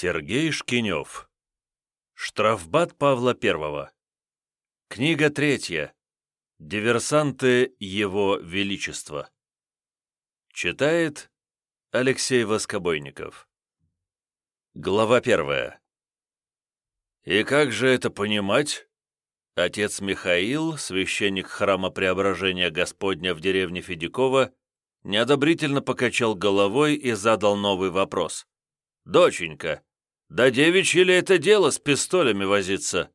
Сергей Шкинев. Штрафбат Павла I. Книга третья. Диверсанты Его Величества. Читает Алексей Воскобойников. Глава первая. «И как же это понимать?» Отец Михаил, священник храма Преображения Господня в деревне Федякова, неодобрительно покачал головой и задал новый вопрос. «Доченька, да девичье ли это дело с пистолями возиться?»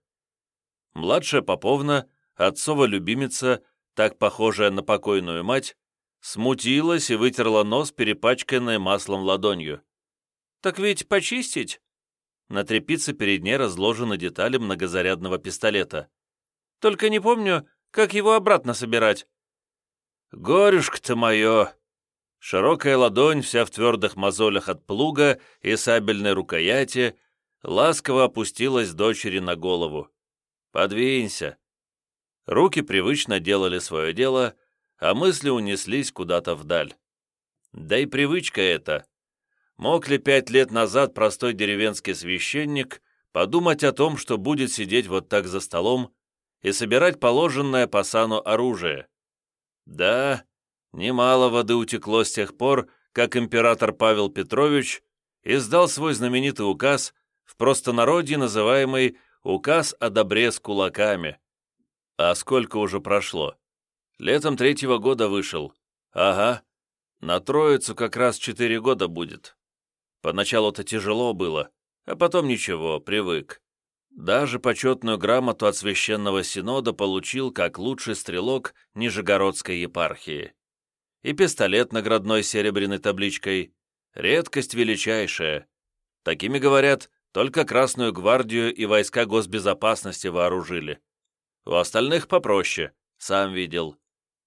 Младшая Поповна, отцова любимица, так похожая на покойную мать, смутилась и вытерла нос, перепачканной маслом ладонью. «Так ведь почистить?» На тряпице перед ней разложены детали многозарядного пистолета. «Только не помню, как его обратно собирать». «Горюшка-то мое!» Широкая ладонь, вся в твердых мозолях от плуга и сабельной рукояти, ласково опустилась дочери на голову. «Подвинься». Руки привычно делали свое дело, а мысли унеслись куда-то вдаль. Да и привычка эта. Мог ли пять лет назад простой деревенский священник подумать о том, что будет сидеть вот так за столом и собирать положенное по сану оружие? Да, Немало воды утекло с тех пор, как император Павел Петрович издал свой знаменитый указ, в простонародье называемый «Указ о добре с кулаками». А сколько уже прошло? Летом третьего года вышел. Ага, на троицу как раз четыре года будет. Поначалу-то тяжело было, а потом ничего, привык. Даже почетную грамоту от Священного Синода получил как лучший стрелок Нижегородской епархии и пистолет наградной серебряной табличкой. Редкость величайшая. Такими, говорят, только Красную гвардию и войска госбезопасности вооружили. У остальных попроще, сам видел.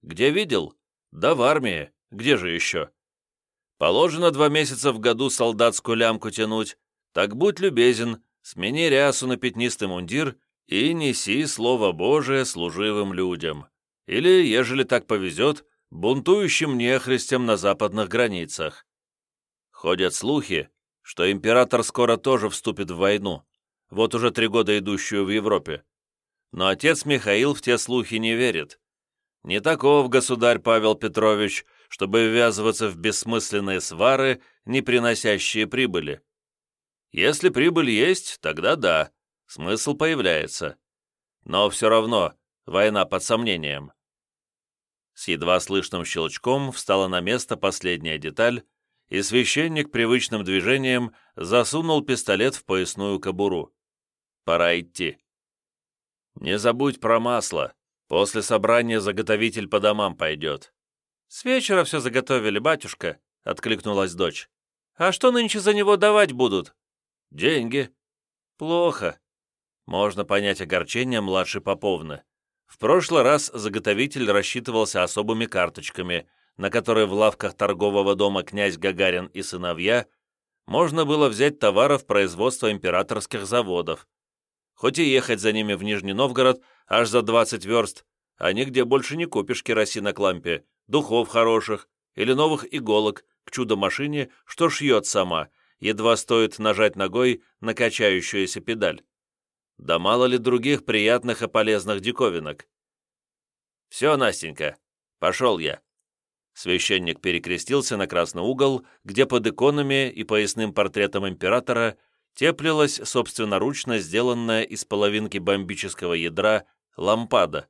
Где видел? Да в армии, где же еще? Положено два месяца в году солдатскую лямку тянуть, так будь любезен, смени рясу на пятнистый мундир и неси Слово Божие служивым людям. Или, ежели так повезет, бунтующим нехристям на западных границах. Ходят слухи, что император скоро тоже вступит в войну, вот уже три года идущую в Европе. Но отец Михаил в те слухи не верит. Не таков государь Павел Петрович, чтобы ввязываться в бессмысленные свары, не приносящие прибыли. Если прибыль есть, тогда да, смысл появляется. Но все равно война под сомнением. С едва слышным щелчком встала на место последняя деталь, и священник привычным движением засунул пистолет в поясную кобуру. Пора идти. «Не забудь про масло. После собрания заготовитель по домам пойдет». «С вечера все заготовили, батюшка», — откликнулась дочь. «А что нынче за него давать будут?» «Деньги». «Плохо». Можно понять огорчение младшей Поповны. В прошлый раз заготовитель рассчитывался особыми карточками, на которые в лавках торгового дома «Князь Гагарин и сыновья» можно было взять товаров производства императорских заводов. Хоть и ехать за ними в Нижний Новгород аж за 20 верст, а нигде больше не купишь керосина к лампе, духов хороших или новых иголок к чудо-машине, что шьет сама, едва стоит нажать ногой на качающуюся педаль. Да мало ли других приятных и полезных диковинок. «Все, Настенька, пошел я». Священник перекрестился на красный угол, где под иконами и поясным портретом императора теплилась собственноручно сделанная из половинки бомбического ядра лампада.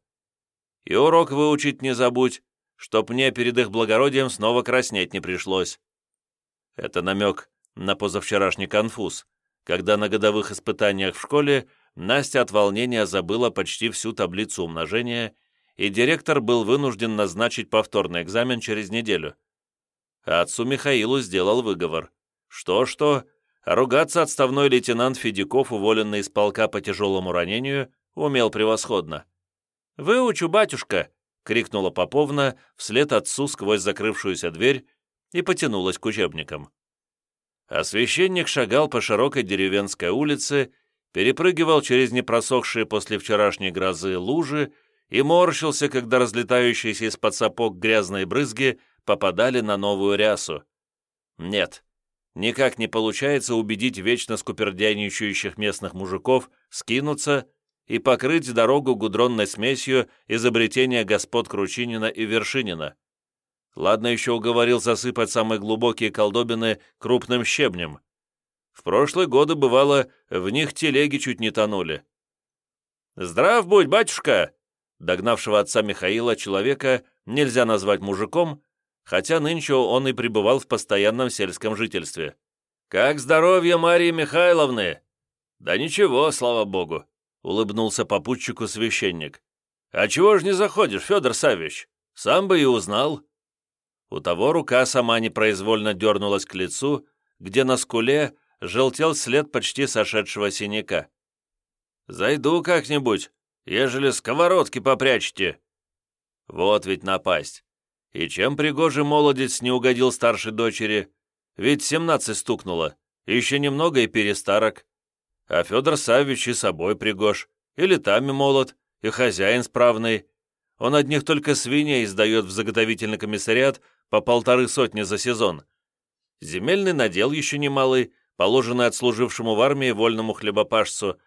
И урок выучить не забудь, чтоб мне перед их благородием снова краснеть не пришлось. Это намек на позавчерашний конфуз, когда на годовых испытаниях в школе Настя от волнения забыла почти всю таблицу умножения, и директор был вынужден назначить повторный экзамен через неделю. А отцу Михаилу сделал выговор. Что-что, ругаться отставной лейтенант Федяков, уволенный из полка по тяжелому ранению, умел превосходно. «Выучу, батюшка!» — крикнула Поповна вслед отцу сквозь закрывшуюся дверь и потянулась к учебникам. А священник шагал по широкой деревенской улице перепрыгивал через непросохшие после вчерашней грозы лужи и морщился, когда разлетающиеся из-под сапог грязные брызги попадали на новую рясу. Нет, никак не получается убедить вечно скупердяйничающих местных мужиков скинуться и покрыть дорогу гудронной смесью изобретения господ Кручинина и Вершинина. Ладно еще уговорил засыпать самые глубокие колдобины крупным щебнем. В прошлые годы, бывало, в них телеги чуть не тонули. «Здрав будь, батюшка!» Догнавшего отца Михаила человека нельзя назвать мужиком, хотя нынче он и пребывал в постоянном сельском жительстве. «Как здоровье Марии Михайловны?» «Да ничего, слава богу», — улыбнулся попутчику священник. «А чего ж не заходишь, Федор Савич? Сам бы и узнал». У того рука сама непроизвольно дернулась к лицу, где на скуле желтел след почти сошедшего синяка. «Зайду как-нибудь, ежели сковородки попрячьте». Вот ведь напасть. И чем пригожий молодец не угодил старшей дочери? Ведь семнадцать стукнуло, еще немного и перестарок. А Федор Савич и собой пригож, и летами молод, и хозяин справный. Он одних только свиней издает в заготовительный комиссариат по полторы сотни за сезон. Земельный надел еще немалый, положенный отслужившему в армии вольному хлебопашцу.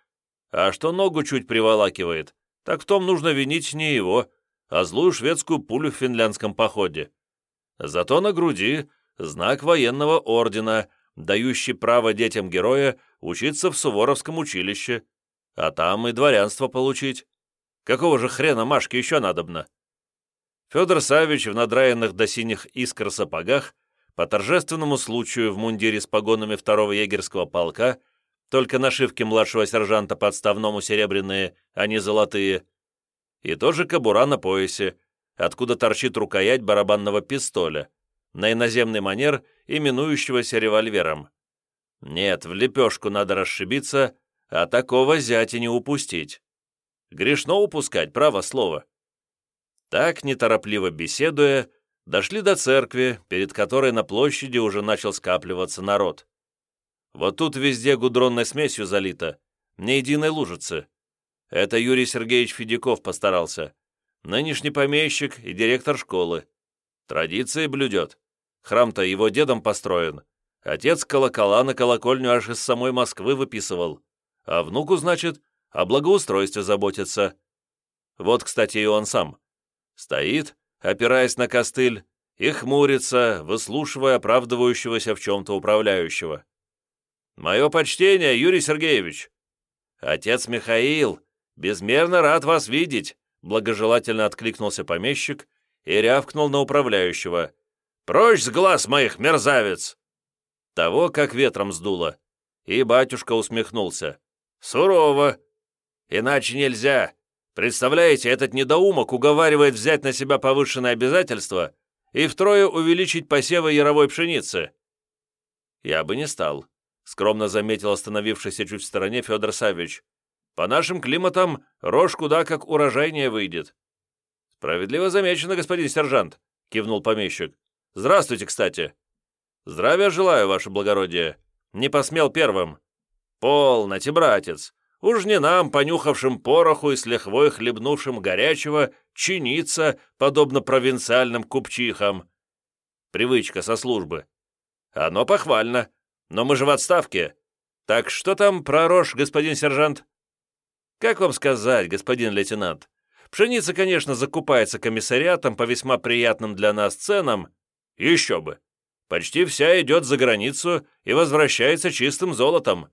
А что ногу чуть приволакивает, так в том нужно винить не его, а злую шведскую пулю в финляндском походе. Зато на груди знак военного ордена, дающий право детям героя учиться в Суворовском училище, а там и дворянство получить. Какого же хрена Машке еще надобно? Федор Савич в надраенных до синих искр сапогах по торжественному случаю в мундире с погонами второго егерского полка, только нашивки младшего сержанта подставному серебряные, а не золотые, и тоже кобура на поясе, откуда торчит рукоять барабанного пистоля, на иноземный манер, именующегося револьвером. Нет, в лепешку надо расшибиться, а такого зятя не упустить. Грешно упускать, право слово. Так, неторопливо беседуя, дошли до церкви, перед которой на площади уже начал скапливаться народ. Вот тут везде гудронной смесью залито, ни единой лужицы. Это Юрий Сергеевич Федяков постарался. Нынешний помещик и директор школы. Традиции блюдет. Храм-то его дедом построен. Отец колокола на колокольню аж из самой Москвы выписывал. А внуку, значит, о благоустройстве заботится. Вот, кстати, и он сам. Стоит, опираясь на костыль, и хмурится, выслушивая оправдывающегося в чем-то управляющего. «Мое почтение, Юрий Сергеевич!» «Отец Михаил, безмерно рад вас видеть!» благожелательно откликнулся помещик и рявкнул на управляющего. «Прочь с глаз моих, мерзавец!» Того, как ветром сдуло. И батюшка усмехнулся. «Сурово! Иначе нельзя. Представляете, этот недоумок уговаривает взять на себя повышенное обязательство и втрое увеличить посевы яровой пшеницы». «Я бы не стал», — скромно заметил остановившийся чуть в стороне Федор Савич. «По нашим климатам рожь куда как урожайнее выйдет». «Справедливо замечено, господин сержант», — кивнул помещик. «Здравствуйте, кстати». «Здравия желаю, ваше благородие. Не посмел первым». «Полноте, братец. Уж не нам, понюхавшим пороху и с лихвой хлебнувшим горячего, чиниться, подобно провинциальным купчихам. Привычка со службы. Оно похвально, но мы же в отставке. Так что там про рожь, господин сержант? Как вам сказать, господин лейтенант? Пшеница, конечно, закупается комиссариатом по весьма приятным для нас ценам. Еще бы. Почти вся идет за границу и возвращается чистым золотом.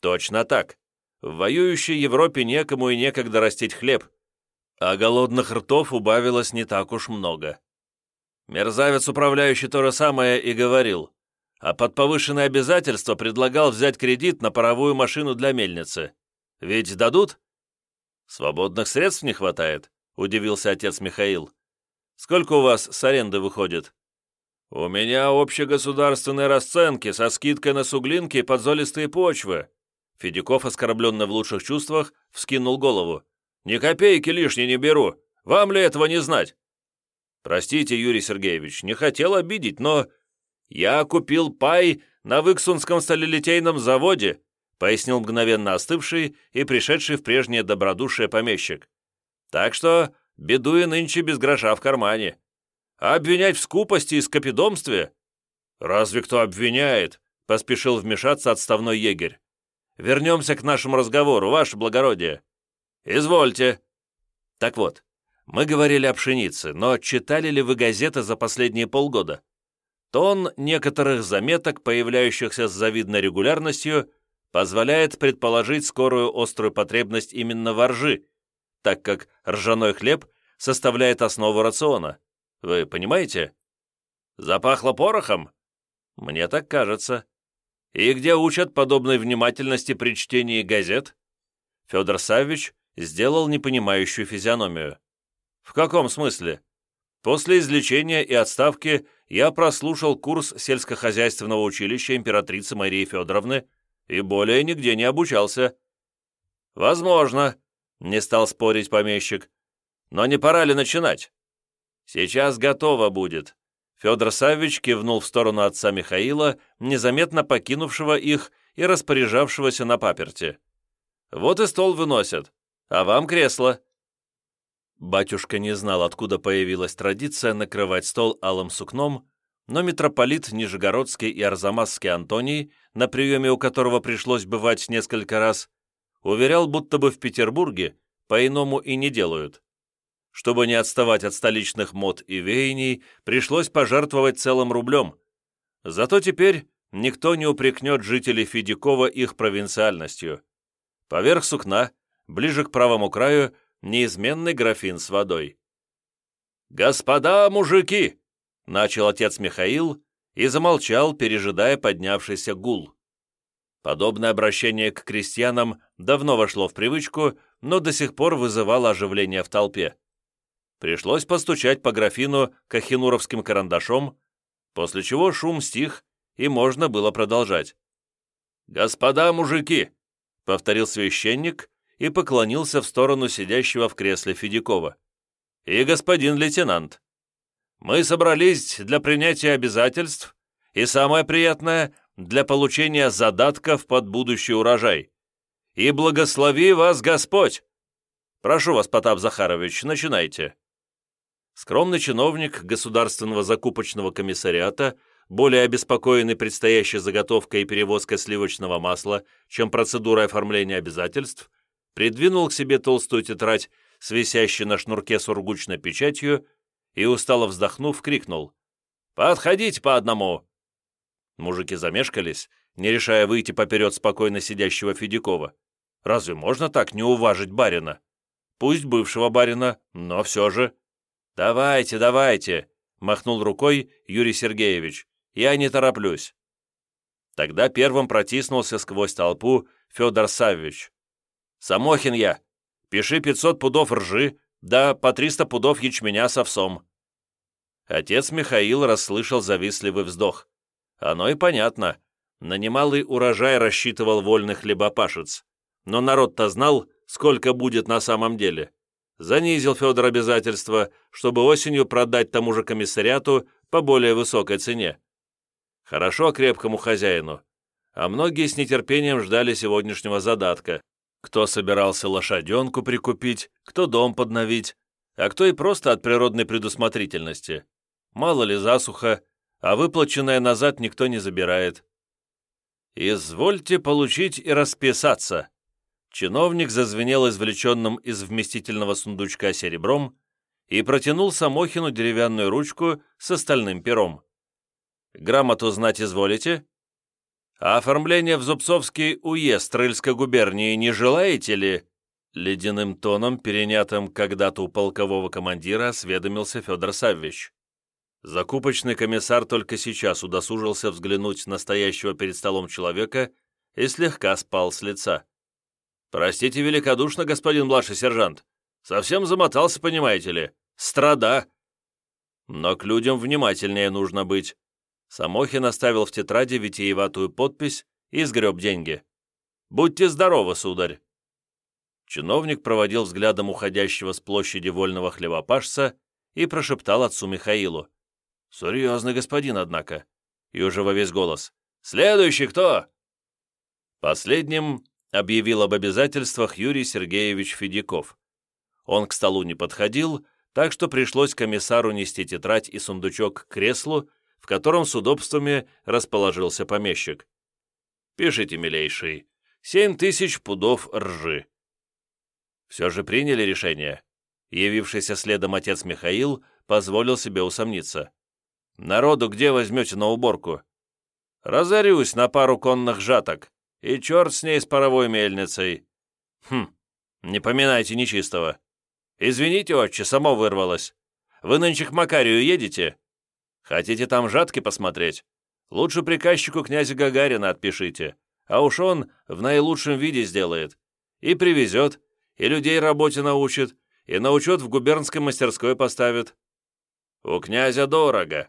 Точно так. В воюющей Европе некому и некогда растить хлеб, а голодных ртов убавилось не так уж много. Мерзавец, управляющий то же самое, и говорил, а под повышенное обязательство предлагал взять кредит на паровую машину для мельницы. Ведь дадут? Свободных средств не хватает, удивился отец Михаил. Сколько у вас с аренды выходит? У меня общегосударственные расценки со скидкой на суглинки и подзолистые почвы, Федяков, оскорбленный в лучших чувствах, вскинул голову. «Ни копейки лишней не беру! Вам ли этого не знать?» «Простите, Юрий Сергеевич, не хотел обидеть, но...» «Я купил пай на Выксунском сталелитейном заводе», пояснил мгновенно остывший и пришедший в прежнее добродушие помещик. «Так что беду и нынче без гроша в кармане. А обвинять в скупости и скопидомстве?» «Разве кто обвиняет?» поспешил вмешаться отставной егерь. «Вернемся к нашему разговору, ваше благородие». «Извольте». «Так вот, мы говорили о пшенице, но читали ли вы газеты за последние полгода? Тон некоторых заметок, появляющихся с завидной регулярностью, позволяет предположить скорую острую потребность именно во ржи, так как ржаной хлеб составляет основу рациона. Вы понимаете? Запахло порохом? Мне так кажется. И где учат подобной внимательности при чтении газет? Федор Саввич сделал непонимающую физиономию. «В каком смысле?» После излечения и отставки я прослушал курс сельскохозяйственного училища императрицы Марии Федоровны и более нигде не обучался. «Возможно», — не стал спорить помещик. «Но не пора ли начинать?» «Сейчас готово будет». Федор Саввич кивнул в сторону отца Михаила, незаметно покинувшего их и распоряжавшегося на паперте. «Вот и стол выносят, а вам кресло». Батюшка не знал, откуда появилась традиция накрывать стол алым сукном, но митрополит Нижегородский и Арзамасский Антоний, на приеме у которого пришлось бывать несколько раз, уверял, будто бы в Петербурге по-иному и не делают. Чтобы не отставать от столичных мод и веяний, пришлось пожертвовать целым рублем. Зато теперь никто не упрекнет жителей Федякова их провинциальностью. Поверх сукна, ближе к правому краю, неизменный графин с водой. «Господа мужики!» — начал отец Михаил и замолчал, пережидая поднявшийся гул. Подобное обращение к крестьянам давно вошло в привычку, но до сих пор вызывало оживление в толпе. Пришлось постучать по графину кахинуровским карандашом, после чего шум стих, и можно было продолжать. «Господа мужики!» — повторил священник и поклонился в сторону сидящего в кресле Федякова. «И господин лейтенант, мы собрались для принятия обязательств и, самое приятное, для получения задатков под будущий урожай. И благослови вас Господь! Прошу вас, Потап Захарович, начинайте». Скромный чиновник Государственного закупочного комиссариата, более обеспокоенный предстоящей заготовкой и перевозкой сливочного масла, чем процедурой оформления обязательств, придвинул к себе толстую тетрадь с на шнурке сургучной печатью и, устало вздохнув, крикнул «Подходите по одному!». Мужики замешкались, не решая выйти поперед спокойно сидящего Федякова. Разве можно так не уважить барина? Пусть бывшего барина, но все же. «Давайте, давайте!» — махнул рукой Юрий Сергеевич. «Я не тороплюсь». Тогда первым протиснулся сквозь толпу Федор Саввич. Самохин я. Пиши 500 пудов ржи, да по 300 пудов ячменя с овсом». Отец Михаил расслышал завистливый вздох. Оно и понятно. На немалый урожай рассчитывал вольный хлебопашец. Но народ-то знал, сколько будет на самом деле. Занизил Федор обязательства, чтобы осенью продать тому же комиссариату по более высокой цене. Хорошо крепкому хозяину. А многие с нетерпением ждали сегодняшнего задатка. Кто собирался лошаденку прикупить, кто дом подновить, а кто и просто от природной предусмотрительности. Мало ли засуха, а выплаченное назад никто не забирает. «Извольте получить и расписаться». Чиновник зазвенел извлеченным из вместительного сундучка серебром и протянул Самохину деревянную ручку с остальным пером. «Грамоту знать изволите?» Оформление в Зубцовский уезд Рыльской губернии не желаете ли?» Ледяным тоном, перенятым когда-то у полкового командира, осведомился Федор Саввич. Закупочный комиссар только сейчас удосужился взглянуть на стоящего перед столом человека и слегка спал с лица. «Простите великодушно, господин младший сержант. Совсем замотался, понимаете ли. Страда!» «Но к людям внимательнее нужно быть. Самохин оставил в тетради витиеватую подпись и сгреб деньги. «Будьте здоровы, сударь!» Чиновник проводил взглядом уходящего с площади вольного хлебопашца и прошептал отцу Михаилу. «Серьезный господин, однако!» И уже во весь голос. «Следующий кто?» Последним объявил об обязательствах Юрий Сергеевич Федяков. Он к столу не подходил, так что пришлось комиссару нести тетрадь и сундучок к креслу, в котором с удобствами расположился помещик. Пишите, милейший. Семь тысяч пудов ржи. Все же приняли решение. Явившийся следом отец Михаил позволил себе усомниться. «Народу где возьмете на уборку?» «Разорюсь на пару конных жаток, и черт с ней с паровой мельницей». «Хм, не поминайте нечистого. Извините, отче, само вырвалось. Вы нынче к Макарию едете? Хотите там жатки посмотреть? Лучше приказчику князя Гагарина отпишите, а уж он в наилучшем виде сделает. И привезет, и людей работе научит, и на учет в губернской мастерской поставит. У князя дорого,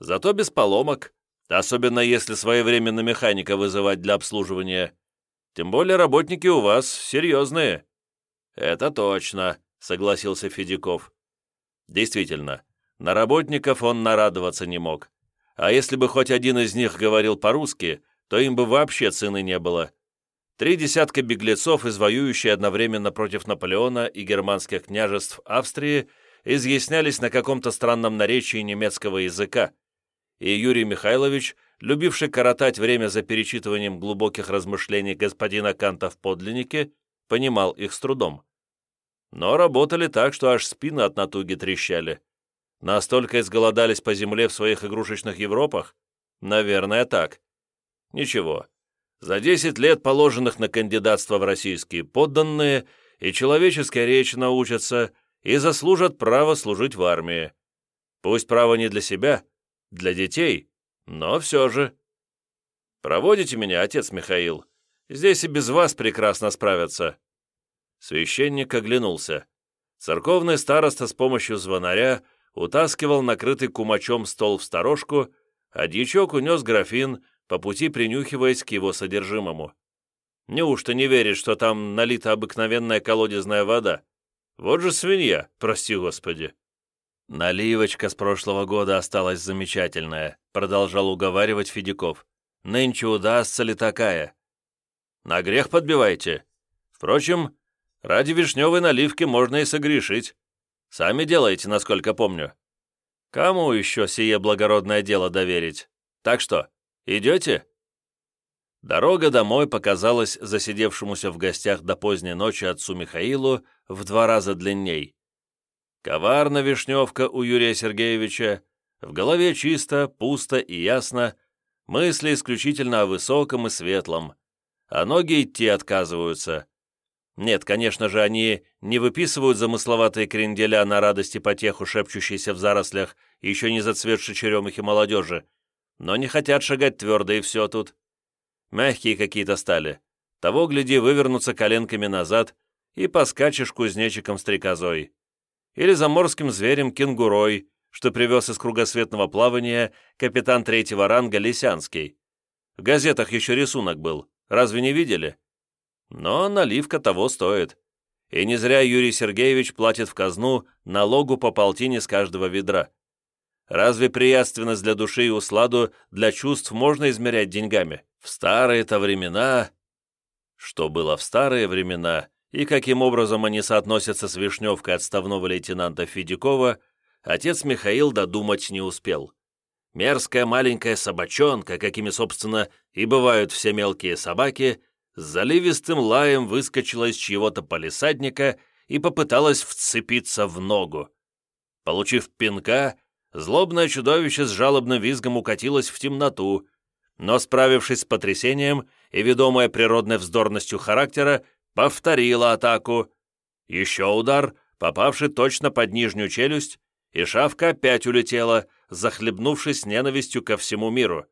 зато без поломок, особенно если своевременно механика вызывать для обслуживания. Тем более работники у вас серьезные». «Это точно», — согласился Федяков. Действительно, на работников он нарадоваться не мог. А если бы хоть один из них говорил по-русски, то им бы вообще цены не было. Три десятка беглецов, извоюющие одновременно против Наполеона и германских княжеств Австрии, изъяснялись на каком-то странном наречии немецкого языка, и Юрий Михайлович, любивший коротать время за перечитыванием глубоких размышлений господина Канта в подлиннике, понимал их с трудом. Но работали так, что аж спины от натуги трещали. Настолько изголодались по земле в своих игрушечных Европах? Наверное, так. Ничего. За 10 лет, положенных на кандидатство в российские подданные, и человеческая речь научатся, и заслужат право служить в армии. Пусть право не для себя, для детей, но все же. Проводите меня, отец Михаил. Здесь и без вас прекрасно справятся. Священник оглянулся. Церковный староста с помощью звонаря утаскивал накрытый кумачом стол в сторожку, а дьячок унес графин, по пути принюхиваясь к его содержимому. Неужто не верит, что там налита обыкновенная колодезная вода? Вот же свинья, прости господи. «Наливочка с прошлого года осталась замечательная», продолжал уговаривать Федяков. «Нынче удастся ли такая?» «На грех подбивайте. Впрочем, ради вишневой наливки можно и согрешить. Сами делаете, насколько помню. Кому еще сие благородное дело доверить? Так что, идете?» Дорога домой показалась засидевшемуся в гостях до поздней ночи отцу Михаилу в два раза длинней. Коварна вишневка у Юрия Сергеевича, в голове чисто, пусто и ясно, мысли исключительно о высоком и светлом, а ноги идти отказываются. Нет, конечно же, они не выписывают замысловатые кренделя на радости потеху, шепчущейся в зарослях, еще не зацветшей черемухи молодежи, но не хотят шагать твердо и все тут. Мягкие какие-то стали. Того, гляди, вывернутся коленками назад и поскачешь кузнечиком-стрекозой. Или заморским зверем кенгурой, что привез из кругосветного плавания капитан третьего ранга Лисянский. В газетах еще рисунок был, разве не видели? Но наливка того стоит. И не зря Юрий Сергеевич платит в казну налогу по полтине с каждого ведра. Разве приятственность для души и усладу для чувств можно измерять деньгами? В старые-то времена... Что было в старые времена, и каким образом они соотносятся с вишневкой отставного лейтенанта Федякова, отец Михаил додумать не успел. Мерзкая маленькая собачонка, какими, собственно, и бывают все мелкие собаки, с заливистым лаем выскочила из чьего-то полисадника и попыталась вцепиться в ногу. Получив пинка, злобное чудовище с жалобным визгом укатилось в темноту, но, справившись с потрясением и ведомая природной вздорностью характера, повторила атаку. Еще удар, попавший точно под нижнюю челюсть, и шавка опять улетела, захлебнувшись ненавистью ко всему миру.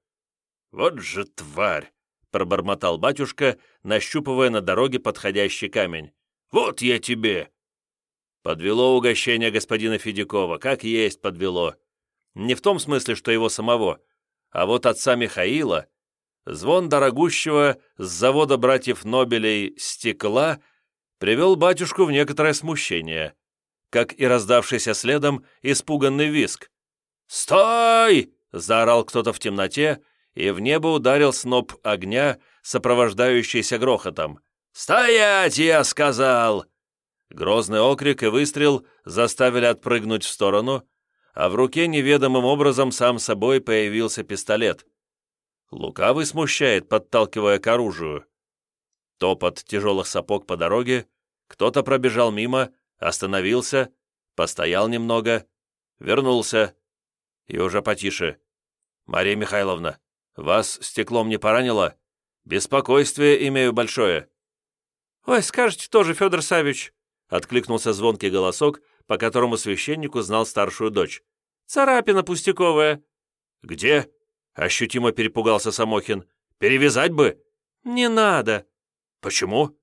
«Вот же тварь!» — пробормотал батюшка, нащупывая на дороге подходящий камень. «Вот я тебе!» Подвело угощение господина Федякова, как есть подвело. Не в том смысле, что его самого, а вот отца Михаила, звон дорогущего с завода братьев Нобелей стекла привел батюшку в некоторое смущение, как и раздавшийся следом испуганный виск. «Стой!» — заорал кто-то в темноте, и в небо ударил сноп огня, сопровождающийся грохотом. «Стоять, я сказал!» Грозный окрик и выстрел заставили отпрыгнуть в сторону, а в руке неведомым образом сам собой появился пистолет. Лукавый смущает, подталкивая к оружию. Топот тяжелых сапог по дороге, кто-то пробежал мимо, остановился, постоял немного, вернулся. И уже потише. «Мария Михайловна, вас стеклом не поранило? Беспокойствие имею большое». «Ой, скажете тоже, Федор Савич», — откликнулся звонкий голосок, по которому священник узнал старшую дочь. «Царапина пустяковая». «Где?» — ощутимо перепугался Самохин. «Перевязать бы?» «Не надо». «Почему?»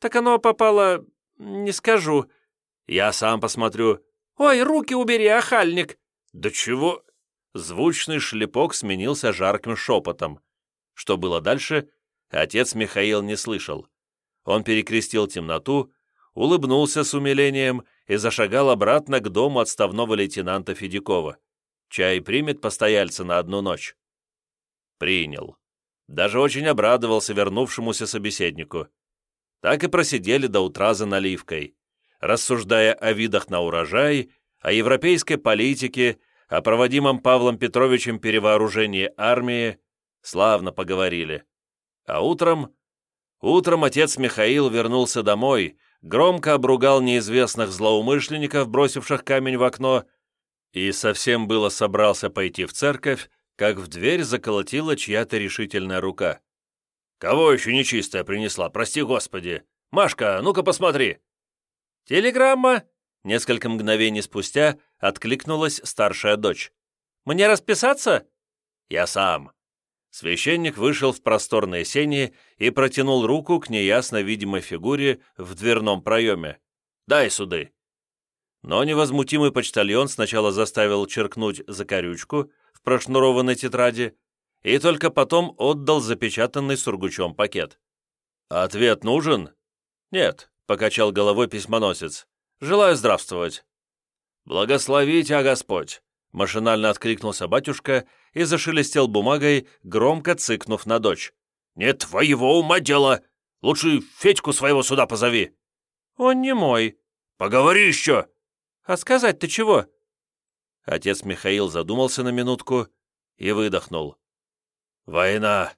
«Так оно попало... не скажу». «Я сам посмотрю». «Ой, руки убери, охальник!» «Да чего?» Звучный шлепок сменился жарким шепотом. Что было дальше, отец Михаил не слышал. Он перекрестил темноту, улыбнулся с умилением и зашагал обратно к дому отставного лейтенанта Федякова. Чай примет постояльца на одну ночь. Принял. Даже очень обрадовался вернувшемуся собеседнику. Так и просидели до утра за наливкой, рассуждая о видах на урожай, о европейской политике, о проводимом Павлом Петровичем перевооружении армии, славно поговорили. А утром... Утром отец Михаил вернулся домой, громко обругал неизвестных злоумышленников, бросивших камень в окно, и совсем было собрался пойти в церковь, как в дверь заколотила чья-то решительная рука. «Кого еще нечистая принесла, прости господи? Машка, ну-ка посмотри!» «Телеграмма!» Несколько мгновений спустя откликнулась старшая дочь. «Мне расписаться?» «Я сам». Священник вышел в просторные сени и протянул руку к неясно видимой фигуре в дверном проеме. «Дай суды». Но невозмутимый почтальон сначала заставил черкнуть закорючку в прошнурованной тетради и только потом отдал запечатанный сургучом пакет. «Ответ нужен?» «Нет», — покачал головой письмоносец. «Желаю здравствовать». «Благослови тебя Господь!» — машинально откликнулся батюшка и зашелестел бумагой, громко цыкнув на дочь. «Не твоего ума дело! Лучше Федьку своего сюда позови!» «Он не мой». «Поговори еще!» «А сказать-то чего?» Отец Михаил задумался на минутку и выдохнул. «Война!